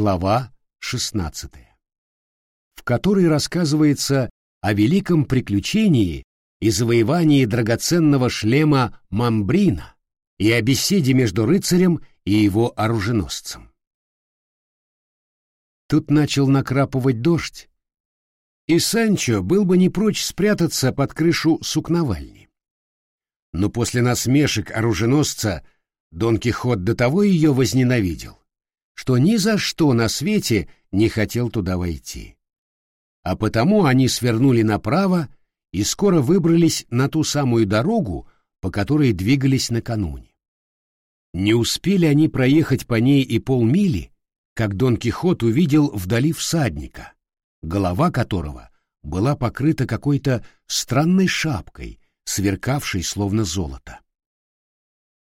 глава 16, в которой рассказывается о великом приключении и завоевании драгоценного шлема Мамбрина и о беседе между рыцарем и его оруженосцем. Тут начал накрапывать дождь, и Санчо был бы не прочь спрятаться под крышу сукновальни. Но после насмешек оруженосца Дон Кихот до того ее возненавидел, что ни за что на свете не хотел туда войти. А потому они свернули направо и скоро выбрались на ту самую дорогу, по которой двигались накануне. Не успели они проехать по ней и полмили, как Дон Кихот увидел вдали всадника, голова которого была покрыта какой-то странной шапкой, сверкавшей словно золото.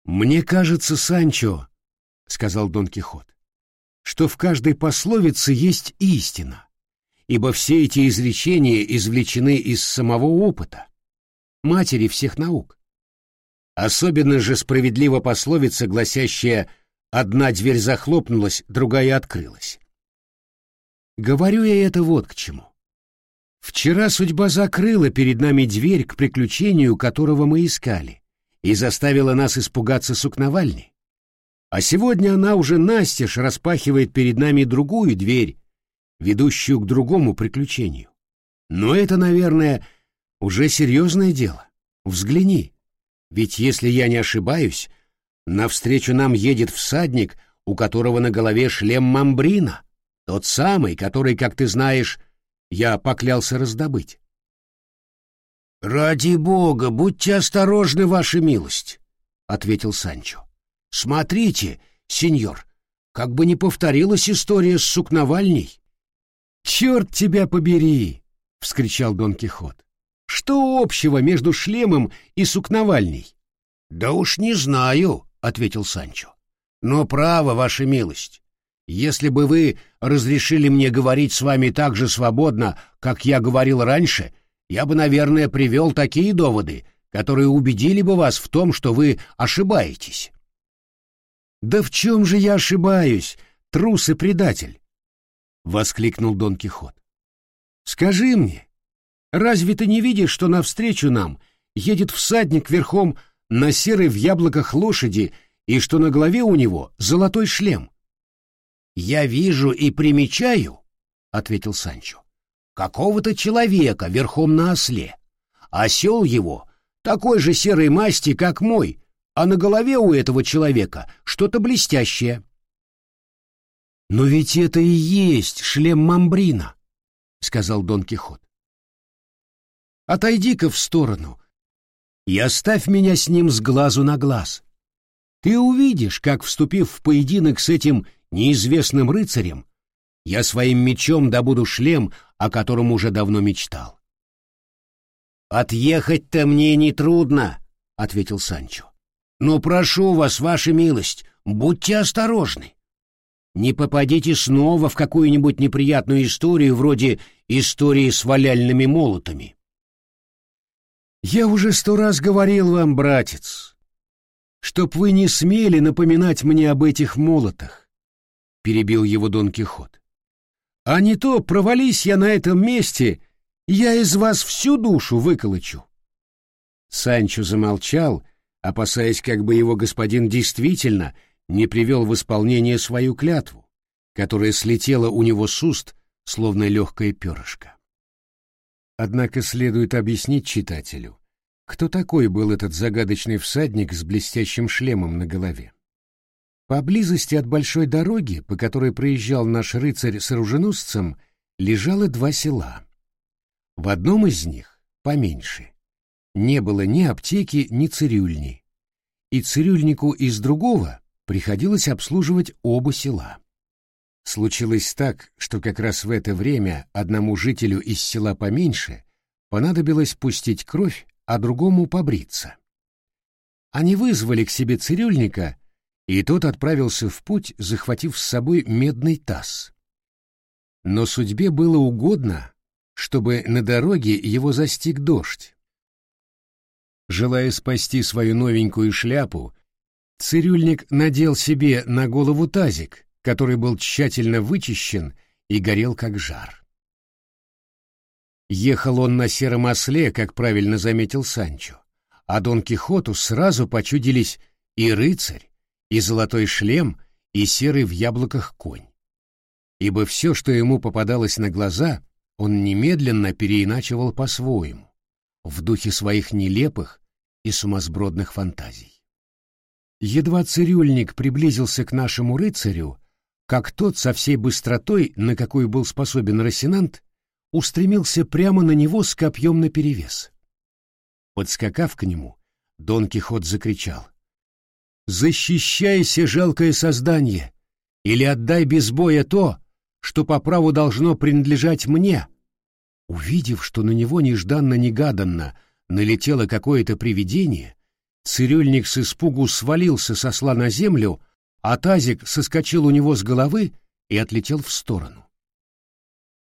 «Мне кажется, Санчо, — сказал Дон Кихот, — что в каждой пословице есть истина, ибо все эти изречения извлечены из самого опыта, матери всех наук. Особенно же справедлива пословица, гласящая «одна дверь захлопнулась, другая открылась». Говорю я это вот к чему. Вчера судьба закрыла перед нами дверь к приключению, которого мы искали, и заставила нас испугаться сукновальни. А сегодня она уже настежь распахивает перед нами другую дверь, ведущую к другому приключению. Но это, наверное, уже серьезное дело. Взгляни, ведь если я не ошибаюсь, навстречу нам едет всадник, у которого на голове шлем мамбрина, тот самый, который, как ты знаешь, я поклялся раздобыть. «Ради бога, будьте осторожны, ваша милость», — ответил Санчо. «Смотрите, сеньор, как бы не повторилась история с сукновальней». «Черт тебя побери!» — вскричал Дон Кихот. «Что общего между шлемом и сукновальней?» «Да уж не знаю», — ответил Санчо. «Но право, ваша милость, если бы вы разрешили мне говорить с вами так же свободно, как я говорил раньше, я бы, наверное, привел такие доводы, которые убедили бы вас в том, что вы ошибаетесь. Да в чем же я ошибаюсь, трус и предатель? воскликнул Дон Кихот. Скажи мне, разве ты не видишь, что навстречу нам едет всадник верхом на серой в яблоках лошади и что на голове у него золотой шлем? «Я вижу и примечаю», — ответил Санчо, — «какого-то человека верхом на осле. Осел его такой же серой масти, как мой, а на голове у этого человека что-то блестящее». «Но ведь это и есть шлем Мамбрина», — сказал Дон Кихот. «Отойди-ка в сторону и оставь меня с ним с глазу на глаз. Ты увидишь, как, вступив в поединок с этим неизвестным рыцарем, я своим мечом добуду шлем, о котором уже давно мечтал. «Отъехать-то мне нетрудно», — ответил Санчо. «Но прошу вас, ваша милость, будьте осторожны. Не попадите снова в какую-нибудь неприятную историю вроде истории с валяльными молотами». «Я уже сто раз говорил вам, братец, чтоб вы не смели напоминать мне об этих молотах перебил его Дон Кихот. А не то, провались я на этом месте, я из вас всю душу выколочу. Санчо замолчал, опасаясь, как бы его господин действительно не привел в исполнение свою клятву, которая слетела у него с уст, словно легкое перышко. Однако следует объяснить читателю, кто такой был этот загадочный всадник с блестящим шлемом на голове. Поблизости от большой дороги, по которой проезжал наш рыцарь с оруженосцем, лежало два села. В одном из них, поменьше, не было ни аптеки, ни цирюльни, и цирюльнику из другого приходилось обслуживать оба села. Случилось так, что как раз в это время одному жителю из села поменьше понадобилось пустить кровь, а другому побриться. Они вызвали к себе цирюльника и тот отправился в путь, захватив с собой медный таз. Но судьбе было угодно, чтобы на дороге его застиг дождь. Желая спасти свою новенькую шляпу, цирюльник надел себе на голову тазик, который был тщательно вычищен и горел как жар. Ехал он на сером осле, как правильно заметил Санчо, а Дон Кихоту сразу почудились и рыцарь, и золотой шлем, и серый в яблоках конь. Ибо все, что ему попадалось на глаза, он немедленно переиначивал по-своему, в духе своих нелепых и сумасбродных фантазий. Едва цирюльник приблизился к нашему рыцарю, как тот со всей быстротой, на какую был способен Росинант, устремился прямо на него с копьем наперевес. Подскакав к нему, Дон Кихот закричал. «Защищайся, жалкое создание, или отдай без боя то, что по праву должно принадлежать мне!» Увидев, что на него нежданно-негаданно налетело какое-то привидение, цирюльник с испугу свалился со сла на землю, а тазик соскочил у него с головы и отлетел в сторону.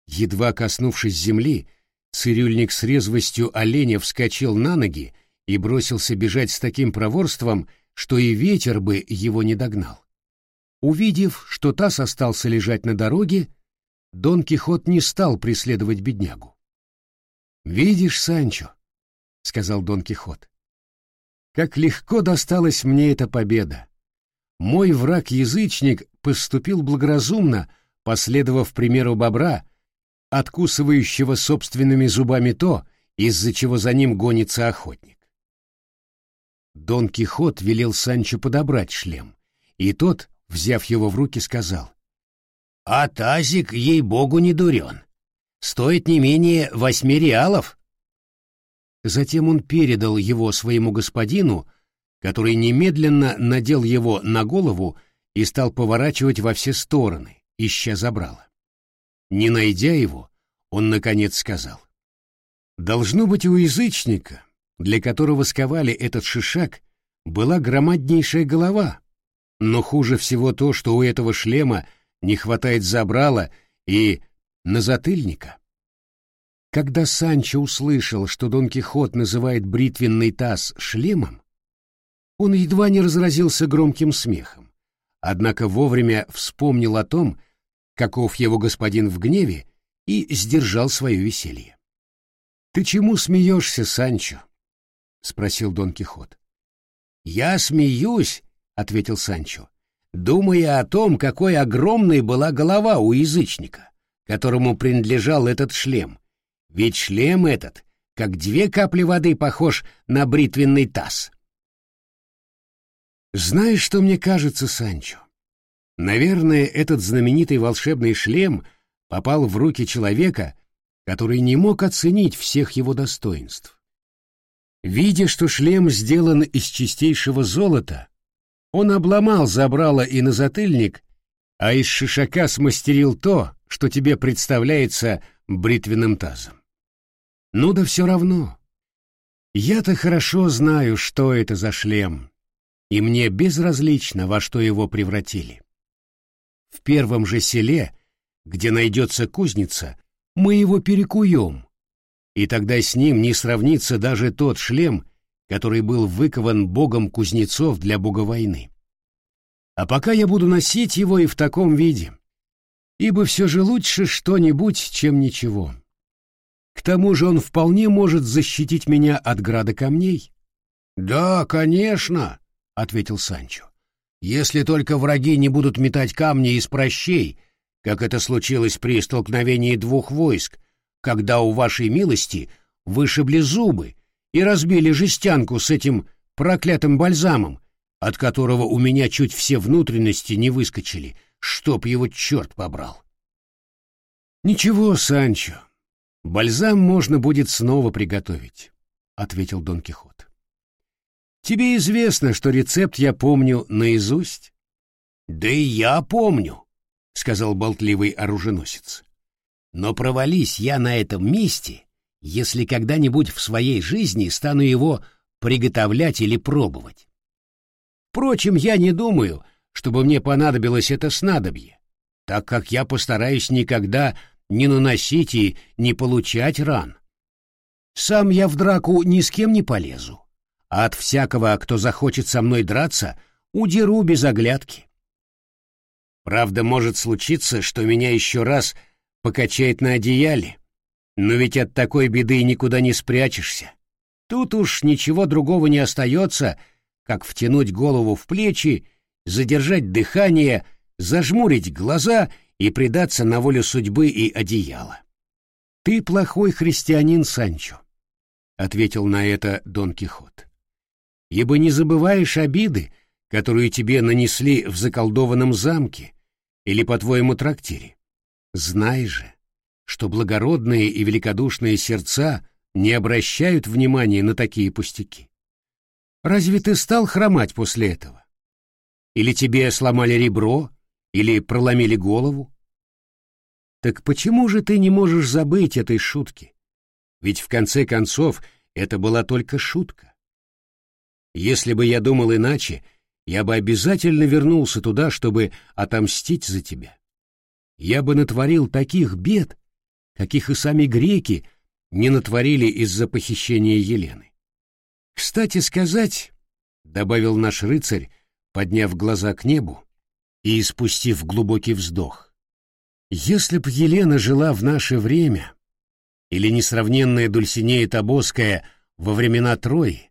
Едва коснувшись земли, цирюльник с резвостью оленя вскочил на ноги и бросился бежать с таким проворством, что и ветер бы его не догнал. Увидев, что таз остался лежать на дороге, Дон Кихот не стал преследовать беднягу. «Видишь, Санчо», — сказал Дон Кихот, — «как легко досталась мне эта победа. Мой враг-язычник поступил благоразумно, последовав примеру бобра, откусывающего собственными зубами то, из-за чего за ним гонится охотник. Дон Кихот велел Санчо подобрать шлем, и тот, взяв его в руки, сказал, «А тазик, ей-богу, не дурен. Стоит не менее восьми реалов». Затем он передал его своему господину, который немедленно надел его на голову и стал поворачивать во все стороны, ища забрала. Не найдя его, он, наконец, сказал. «Должно быть у язычника, для которого сковали этот шишак, была громаднейшая голова, но хуже всего то, что у этого шлема не хватает забрала и назатыльника». Когда Санчо услышал, что Дон Кихот называет бритвенный таз шлемом, он едва не разразился громким смехом, однако вовремя вспомнил о том, каков его господин в гневе, и сдержал свое веселье. «Ты чему смеешься, Санчо?» — спросил Дон Кихот. «Я смеюсь», — ответил Санчо, думая о том, какой огромной была голова у язычника, которому принадлежал этот шлем. Ведь шлем этот, как две капли воды, похож на бритвенный таз. Знаешь, что мне кажется, Санчо? Наверное, этот знаменитый волшебный шлем попал в руки человека, который не мог оценить всех его достоинств. Видя, что шлем сделан из чистейшего золота, он обломал забрало и на затыльник, а из шишака смастерил то, что тебе представляется бритвенным тазом. Ну да все равно. Я-то хорошо знаю, что это за шлем, и мне безразлично, во что его превратили. В первом же селе, где найдется кузница, мы его перекуем, и тогда с ним не сравнится даже тот шлем, который был выкован богом кузнецов для бога войны. А пока я буду носить его и в таком виде, ибо все же лучше что-нибудь, чем ничего. К тому же он вполне может защитить меня от града камней. — Да, конечно, — ответил Санчо. «Если только враги не будут метать камни из прощей, как это случилось при столкновении двух войск, когда у вашей милости вышибли зубы и разбили жестянку с этим проклятым бальзамом, от которого у меня чуть все внутренности не выскочили, чтоб его черт побрал». «Ничего, Санчо, бальзам можно будет снова приготовить», — ответил Дон Кихот. Тебе известно, что рецепт я помню наизусть? Да и я помню, сказал болтливый оруженосец. Но провались я на этом месте, если когда-нибудь в своей жизни стану его приготовлять или пробовать. Впрочем, я не думаю, чтобы мне понадобилось это снадобье, так как я постараюсь никогда не наносить и не получать ран. Сам я в драку ни с кем не полезу а от всякого, кто захочет со мной драться, удеру без оглядки. Правда, может случиться, что меня еще раз покачает на одеяле, но ведь от такой беды никуда не спрячешься. Тут уж ничего другого не остается, как втянуть голову в плечи, задержать дыхание, зажмурить глаза и предаться на волю судьбы и одеяла. «Ты плохой христианин, Санчо», — ответил на это Дон Кихот. «Ибо не забываешь обиды, которую тебе нанесли в заколдованном замке или по твоему трактире. Знай же, что благородные и великодушные сердца не обращают внимания на такие пустяки. Разве ты стал хромать после этого? Или тебе сломали ребро, или проломили голову? Так почему же ты не можешь забыть этой шутки? Ведь в конце концов это была только шутка. Если бы я думал иначе, я бы обязательно вернулся туда, чтобы отомстить за тебя. Я бы натворил таких бед, каких и сами греки не натворили из-за похищения Елены. Кстати сказать, — добавил наш рыцарь, подняв глаза к небу и испустив глубокий вздох, — если б Елена жила в наше время, или несравненная Дульсинея Тобоская во времена Трои,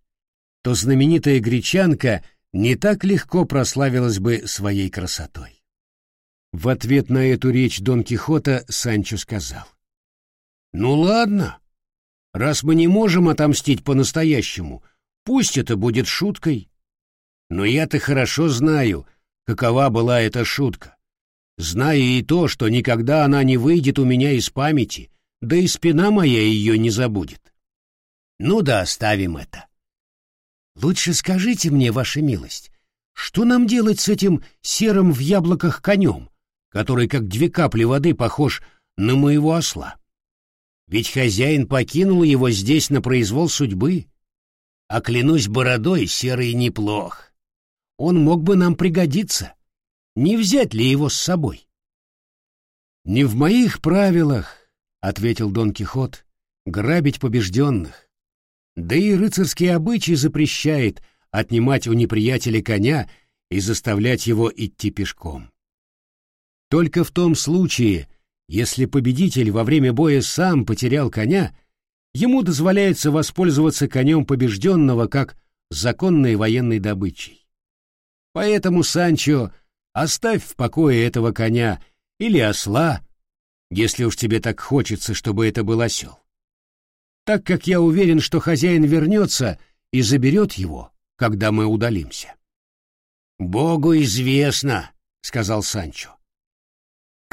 то знаменитая гречанка не так легко прославилась бы своей красотой. В ответ на эту речь Дон Кихота Санчо сказал. «Ну ладно, раз мы не можем отомстить по-настоящему, пусть это будет шуткой. Но я-то хорошо знаю, какова была эта шутка. Знаю и то, что никогда она не выйдет у меня из памяти, да и спина моя ее не забудет. Ну да оставим это. Лучше скажите мне, ваша милость, что нам делать с этим серым в яблоках конем, который как две капли воды похож на моего осла? Ведь хозяин покинул его здесь на произвол судьбы. А клянусь бородой, серый неплох. Он мог бы нам пригодиться. Не взять ли его с собой? — Не в моих правилах, — ответил Дон Кихот, — грабить побежденных. Да и рыцарский обычай запрещает отнимать у неприятеля коня и заставлять его идти пешком. Только в том случае, если победитель во время боя сам потерял коня, ему дозволяется воспользоваться конем побежденного как законной военной добычей. Поэтому, Санчо, оставь в покое этого коня или осла, если уж тебе так хочется, чтобы это был осел. Так как я уверен, что хозяин вернется и заберет его, когда мы удалимся. «Богу известно», — сказал Санчо,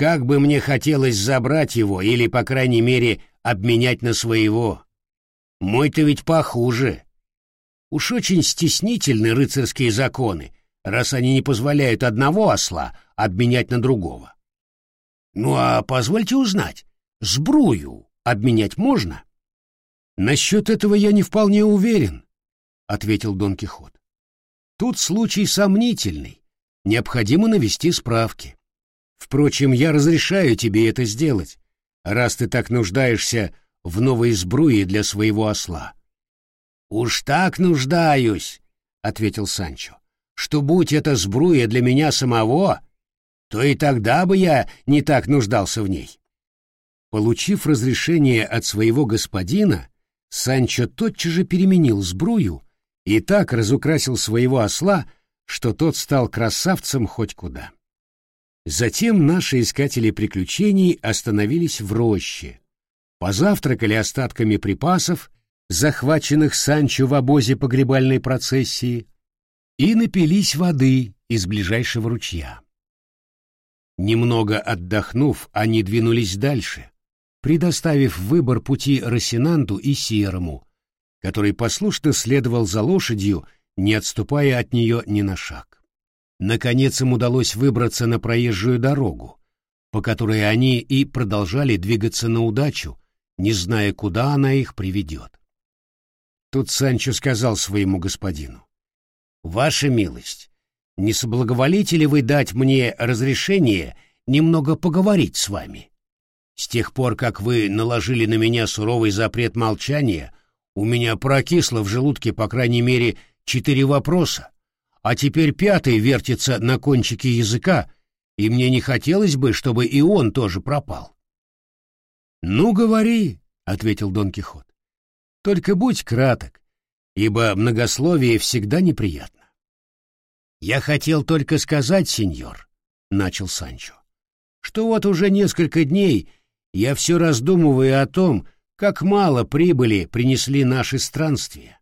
как бы мне хотелось забрать его или, по крайней мере, обменять на своего. Мой-то ведь похуже. Уж очень стеснительны рыцарские законы, раз они не позволяют одного осла обменять на другого. Ну а позвольте узнать, сбрую обменять можно? Насчет этого я не вполне уверен, — ответил Дон Кихот. Тут случай сомнительный, необходимо навести справки. Впрочем, я разрешаю тебе это сделать, раз ты так нуждаешься в новой сбруе для своего осла. Уж так нуждаюсь, ответил Санчо, что будь это сбруя для меня самого, то и тогда бы я не так нуждался в ней. Получив разрешение от своего господина, Санчо тотчас же переменил сбрую и так разукрасил своего осла, что тот стал красавцем хоть куда. Затем наши искатели приключений остановились в роще, позавтракали остатками припасов, захваченных Санчо в обозе погребальной процессии, и напились воды из ближайшего ручья. Немного отдохнув, они двинулись дальше, предоставив выбор пути Росинанту и Серому, который послушно следовал за лошадью, не отступая от нее ни на шаг. Наконец им удалось выбраться на проезжую дорогу, по которой они и продолжали двигаться на удачу, не зная, куда она их приведет. Тут Санчо сказал своему господину, «Ваша милость, не соблаговолите ли вы дать мне разрешение немного поговорить с вами? С тех пор, как вы наложили на меня суровый запрет молчания, у меня прокисло в желудке, по крайней мере, четыре вопроса, а теперь пятый вертится на кончике языка и мне не хотелось бы, чтобы и он тоже пропал. «Ну, говори», — ответил Дон Кихот. «Только будь краток, ибо многословие всегда неприятно». «Я хотел только сказать, сеньор», — начал Санчо, «что вот уже несколько дней я все раздумываю о том, как мало прибыли принесли наши странствия.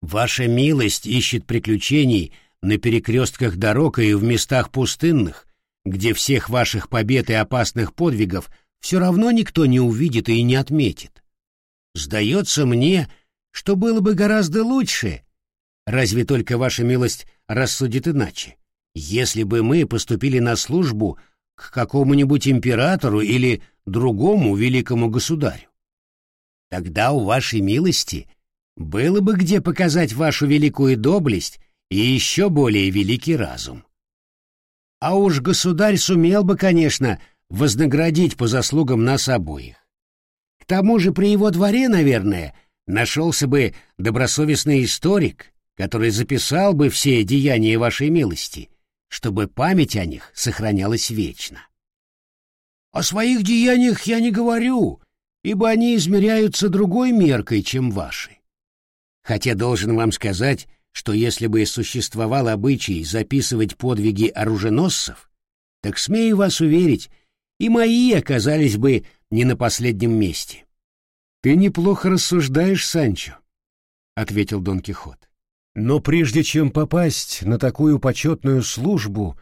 Ваша милость ищет приключений на перекрестках дорог и в местах пустынных, где всех ваших побед и опасных подвигов все равно никто не увидит и не отметит. Сдается мне, что было бы гораздо лучше, разве только ваша милость рассудит иначе, если бы мы поступили на службу к какому-нибудь императору или другому великому государю. Тогда у вашей милости было бы где показать вашу великую доблесть и еще более великий разум. А уж государь сумел бы, конечно, вознаградить по заслугам нас обоих. К тому же при его дворе, наверное, нашелся бы добросовестный историк, который записал бы все деяния вашей милости, чтобы память о них сохранялась вечно. О своих деяниях я не говорю, ибо они измеряются другой меркой, чем ваши. Хотя должен вам сказать, что если бы существовал обычай записывать подвиги оруженосцев, так смею вас уверить, и мои оказались бы не на последнем месте. — Ты неплохо рассуждаешь, Санчо, — ответил Дон Кихот. — Но прежде чем попасть на такую почетную службу,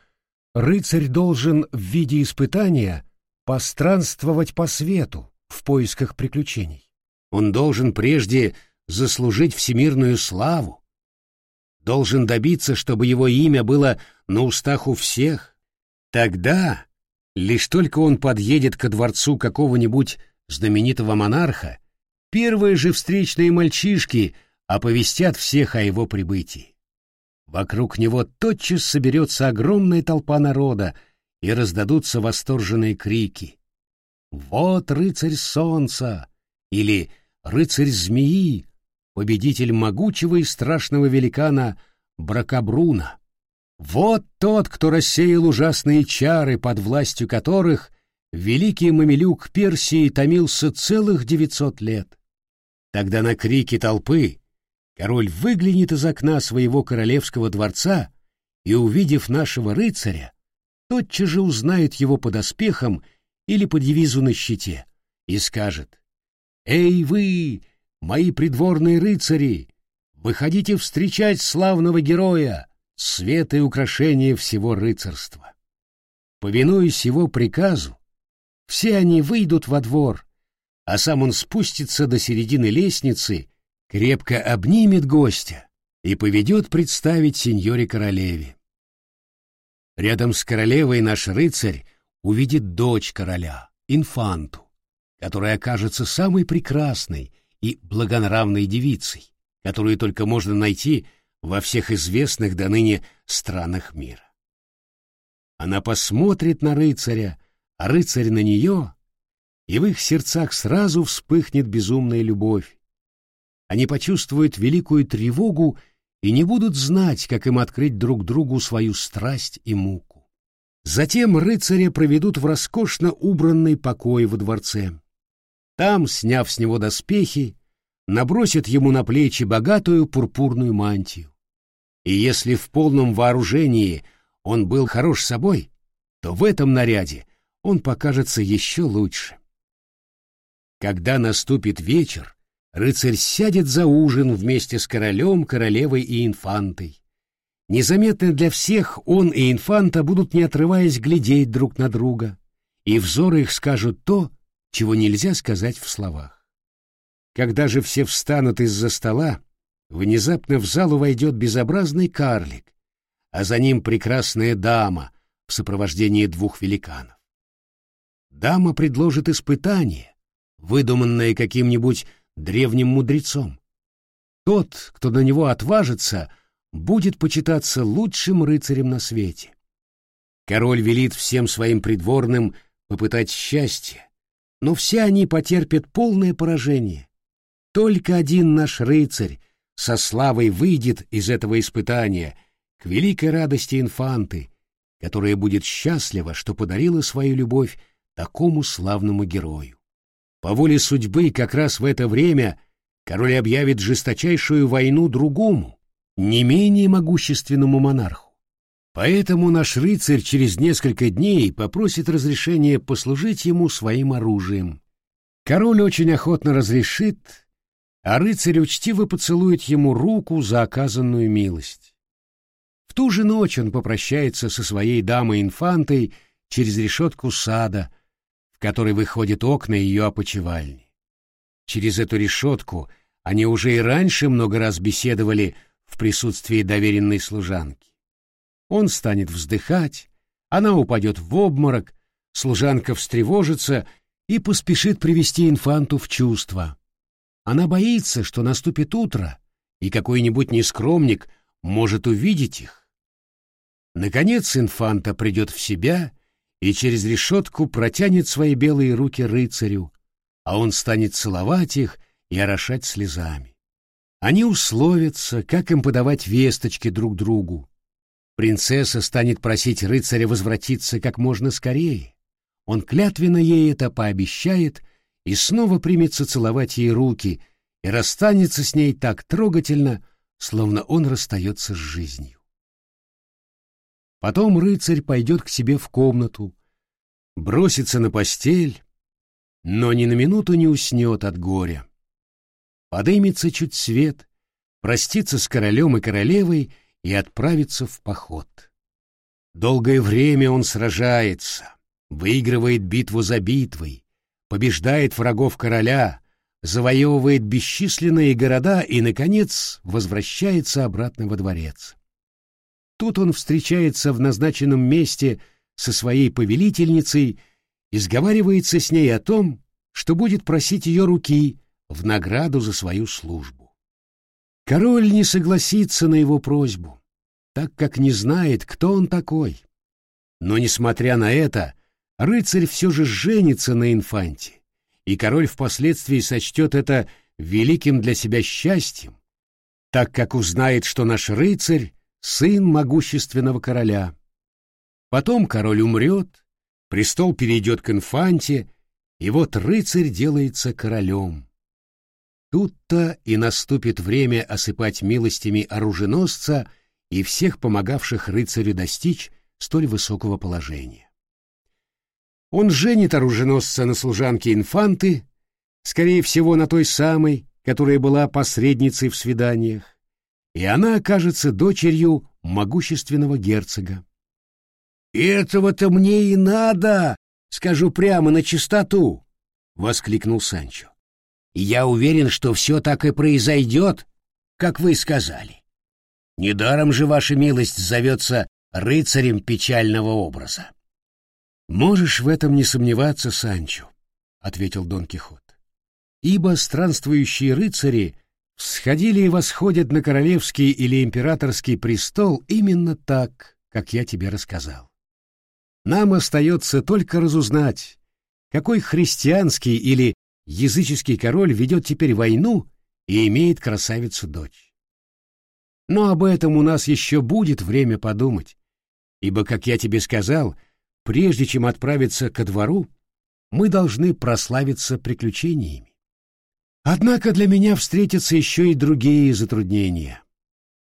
рыцарь должен в виде испытания постранствовать по свету в поисках приключений. Он должен прежде заслужить всемирную славу, должен добиться, чтобы его имя было на устах у всех. Тогда, лишь только он подъедет ко дворцу какого-нибудь знаменитого монарха, первые же встречные мальчишки оповестят всех о его прибытии. Вокруг него тотчас соберется огромная толпа народа, и раздадутся восторженные крики. «Вот рыцарь солнца!» или «Рыцарь змеи!» победитель могучего и страшного великана Бракабруна. Вот тот, кто рассеял ужасные чары, под властью которых великий мамилюк Персии томился целых девятьсот лет. Тогда на крики толпы король выглянет из окна своего королевского дворца и, увидев нашего рыцаря, тотчас же узнает его под оспехом или по девизу на щите и скажет «Эй вы, мои придворные рыцари, выходите встречать славного героя, свет и украшение всего рыцарства. Повинуясь его приказу, все они выйдут во двор, а сам он спустится до середины лестницы, крепко обнимет гостя и поведет представить сеньоре-королеве. Рядом с королевой наш рыцарь увидит дочь короля, инфанту, которая окажется самой прекрасной и благонравной девицей, которую только можно найти во всех известных до ныне странах мира. Она посмотрит на рыцаря, а рыцарь на нее, и в их сердцах сразу вспыхнет безумная любовь. Они почувствуют великую тревогу и не будут знать, как им открыть друг другу свою страсть и муку. Затем рыцаря проведут в роскошно убранный покой во дворце. Там, сняв с него доспехи, набросят ему на плечи богатую пурпурную мантию. И если в полном вооружении он был хорош собой, то в этом наряде он покажется еще лучше. Когда наступит вечер, рыцарь сядет за ужин вместе с королем, королевой и инфантой. Незаметно для всех он и инфанта будут, не отрываясь, глядеть друг на друга, и взоры их скажут то, чего нельзя сказать в словах. Когда же все встанут из-за стола, внезапно в залу войдет безобразный карлик, а за ним прекрасная дама в сопровождении двух великанов. Дама предложит испытание, выдуманное каким-нибудь древним мудрецом. Тот, кто на него отважится, будет почитаться лучшим рыцарем на свете. Король велит всем своим придворным попытать счастье, но все они потерпят полное поражение. Только один наш рыцарь со славой выйдет из этого испытания к великой радости инфанты которая будет счастлива, что подарила свою любовь такому славному герою. По воле судьбы как раз в это время король объявит жесточайшую войну другому, не менее могущественному монарху. Поэтому наш рыцарь через несколько дней попросит разрешения послужить ему своим оружием. Король очень охотно разрешит, а рыцарь учтиво поцелует ему руку за оказанную милость. В ту же ночь он попрощается со своей дамой-инфантой через решетку сада, который выходят окна ее опочивальни. Через эту решетку они уже и раньше много раз беседовали в присутствии доверенной служанки. Он станет вздыхать, она упадет в обморок, служанка встревожится и поспешит привести инфанту в чувство. Она боится, что наступит утро, и какой-нибудь нескромник может увидеть их. Наконец инфанта придет в себя и через решетку протянет свои белые руки рыцарю, а он станет целовать их и орошать слезами. Они условятся, как им подавать весточки друг другу. Принцесса станет просить рыцаря возвратиться как можно скорее. Он клятвенно ей это пообещает и снова примется целовать ей руки и расстанется с ней так трогательно, словно он расстается с жизнью. Потом рыцарь пойдет к себе в комнату, бросится на постель, но ни на минуту не уснет от горя. Подымется чуть свет, простится с королем и королевой и отправится в поход. Долгое время он сражается, выигрывает битву за битвой, побеждает врагов короля, завоевывает бесчисленные города и, наконец, возвращается обратно во дворец. Тут он встречается в назначенном месте со своей повелительницей и сговаривается с ней о том, что будет просить ее руки в награду за свою службу. Король не согласится на его просьбу, так как не знает, кто он такой. Но, несмотря на это, рыцарь все же женится на инфанте, и король впоследствии сочтет это великим для себя счастьем, так как узнает, что наш рыцарь — сын могущественного короля. Потом король умрет, престол перейдет к инфанте, и вот рыцарь делается королем. Тут-то и наступит время осыпать милостями оруженосца и всех помогавших рыцарю достичь столь высокого положения. Он женит оруженосца на служанке инфанты, скорее всего, на той самой, которая была посредницей в свиданиях, и она окажется дочерью могущественного герцога. «Этого-то мне и надо, скажу прямо на чистоту!» — воскликнул Санчо. «Я уверен, что все так и произойдет, как вы сказали. Недаром же ваша милость зовется рыцарем печального образа». «Можешь в этом не сомневаться, Санчо», — ответил Дон Кихот. «Ибо странствующие рыцари сходили и восходят на королевский или императорский престол именно так, как я тебе рассказал. Нам остается только разузнать, какой христианский или языческий король ведет теперь войну и имеет красавицу-дочь. Но об этом у нас еще будет время подумать, ибо, как я тебе сказал, — прежде чем отправиться ко двору, мы должны прославиться приключениями. Однако для меня встретятся еще и другие затруднения.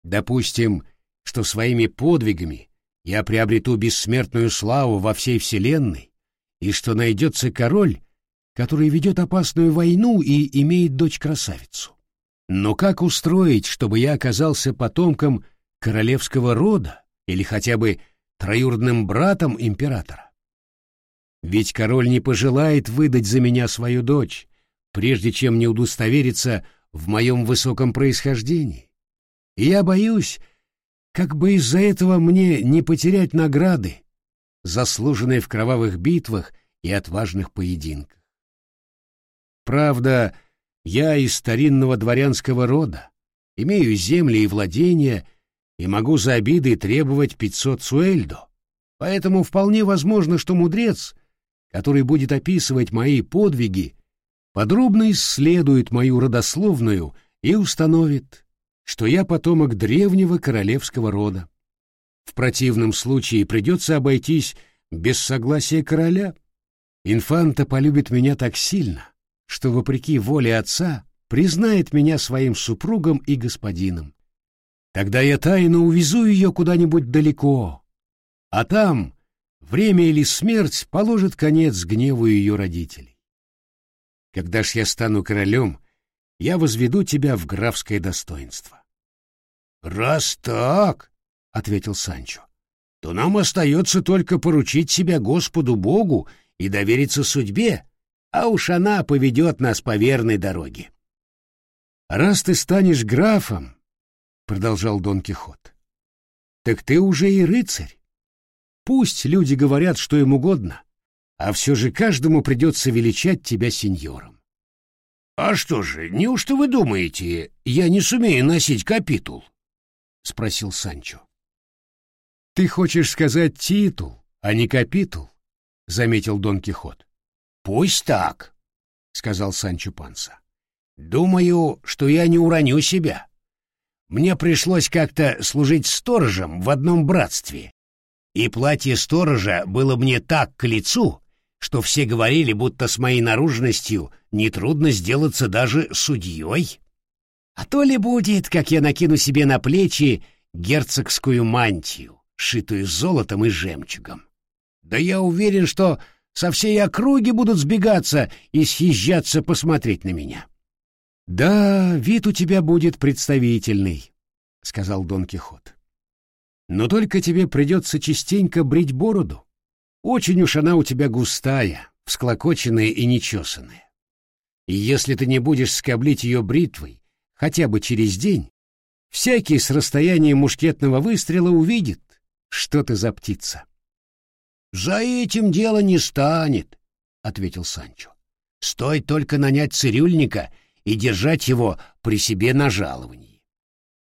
Допустим, что своими подвигами я приобрету бессмертную славу во всей вселенной, и что найдется король, который ведет опасную войну и имеет дочь-красавицу. Но как устроить, чтобы я оказался потомком королевского рода или хотя бы троюродным братом императора. Ведь король не пожелает выдать за меня свою дочь, прежде чем не удостовериться в моем высоком происхождении. И я боюсь, как бы из-за этого мне не потерять награды, заслуженные в кровавых битвах и отважных поединках. Правда, я из старинного дворянского рода, имею земли и владения и могу за обиды требовать пятьсот суэльдо. Поэтому вполне возможно, что мудрец, который будет описывать мои подвиги, подробно исследует мою родословную и установит, что я потомок древнего королевского рода. В противном случае придется обойтись без согласия короля. Инфанта полюбит меня так сильно, что, вопреки воле отца, признает меня своим супругом и господином. Тогда я тайно увезу ее куда-нибудь далеко, а там время или смерть положит конец гневу ее родителей. Когда ж я стану королем, я возведу тебя в графское достоинство. — Раз так, — ответил Санчо, — то нам остается только поручить себя Господу Богу и довериться судьбе, а уж она поведет нас по верной дороге. — Раз ты станешь графом, — продолжал Дон Кихот, — так ты уже и рыцарь. Пусть люди говорят, что им угодно, а все же каждому придется величать тебя сеньором. — А что же, неужто вы думаете, я не сумею носить капитул? — спросил Санчо. — Ты хочешь сказать титул, а не капитул? — заметил Дон Кихот. — Пусть так, — сказал Санчо Панса. — Думаю, что я не уроню себя. Мне пришлось как-то служить сторожем в одном братстве, и платье сторожа было мне так к лицу, что все говорили, будто с моей наружностью нетрудно сделаться даже судьей. А то ли будет, как я накину себе на плечи герцогскую мантию, шитую золотом и жемчугом. Да я уверен, что со всей округи будут сбегаться и съезжаться посмотреть на меня. — Да, вид у тебя будет представительный, — сказал Дон Кихот. Но только тебе придется частенько брить бороду. Очень уж она у тебя густая, всклокоченная и нечесанная. И если ты не будешь скоблить ее бритвой хотя бы через день, всякий с расстояния мушкетного выстрела увидит, что ты за птица. — За этим дело не станет, — ответил Санчо. — Стоит только нанять цирюльника и держать его при себе на жаловании.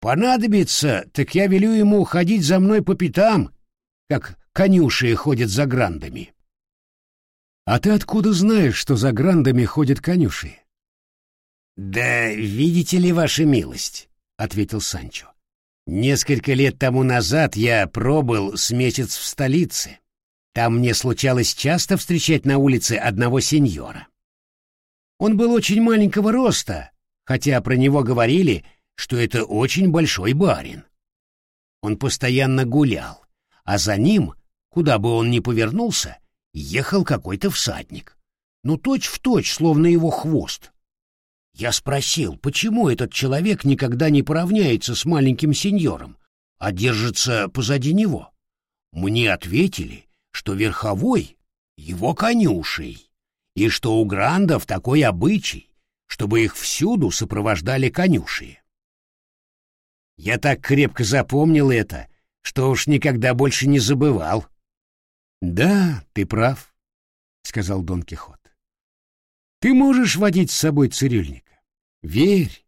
Понадобится, так я велю ему ходить за мной по пятам, как конюши ходят за грандами. — А ты откуда знаешь, что за грандами ходят конюши? — Да видите ли, ваша милость, — ответил Санчо. — Несколько лет тому назад я пробыл с месяц в столице. Там мне случалось часто встречать на улице одного сеньора. Он был очень маленького роста, хотя про него говорили, что это очень большой барин. Он постоянно гулял, а за ним, куда бы он ни повернулся, ехал какой-то всадник. Ну, точь в точь, словно его хвост. Я спросил, почему этот человек никогда не поравняется с маленьким сеньором, а держится позади него. Мне ответили, что верховой — его конюшей, и что у грандов такой обычай, чтобы их всюду сопровождали конюши. Я так крепко запомнил это, что уж никогда больше не забывал. — Да, ты прав, — сказал Дон Кихот. — Ты можешь водить с собой цирюльника. Верь,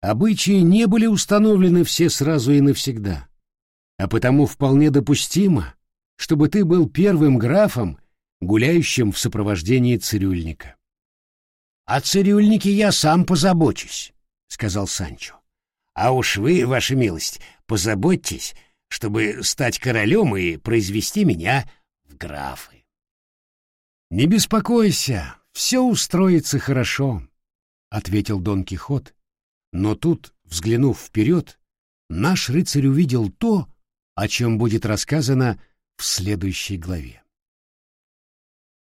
обычаи не были установлены все сразу и навсегда, а потому вполне допустимо, чтобы ты был первым графом, гуляющим в сопровождении цирюльника. — О цирюльнике я сам позабочусь, — сказал Санчо. А уж вы, ваша милость, позаботьтесь, чтобы стать королем и произвести меня в графы. Не беспокойся, все устроится хорошо, ответил Дон Кихот. Но тут, взглянув вперед, наш рыцарь увидел то, о чем будет рассказано в следующей главе.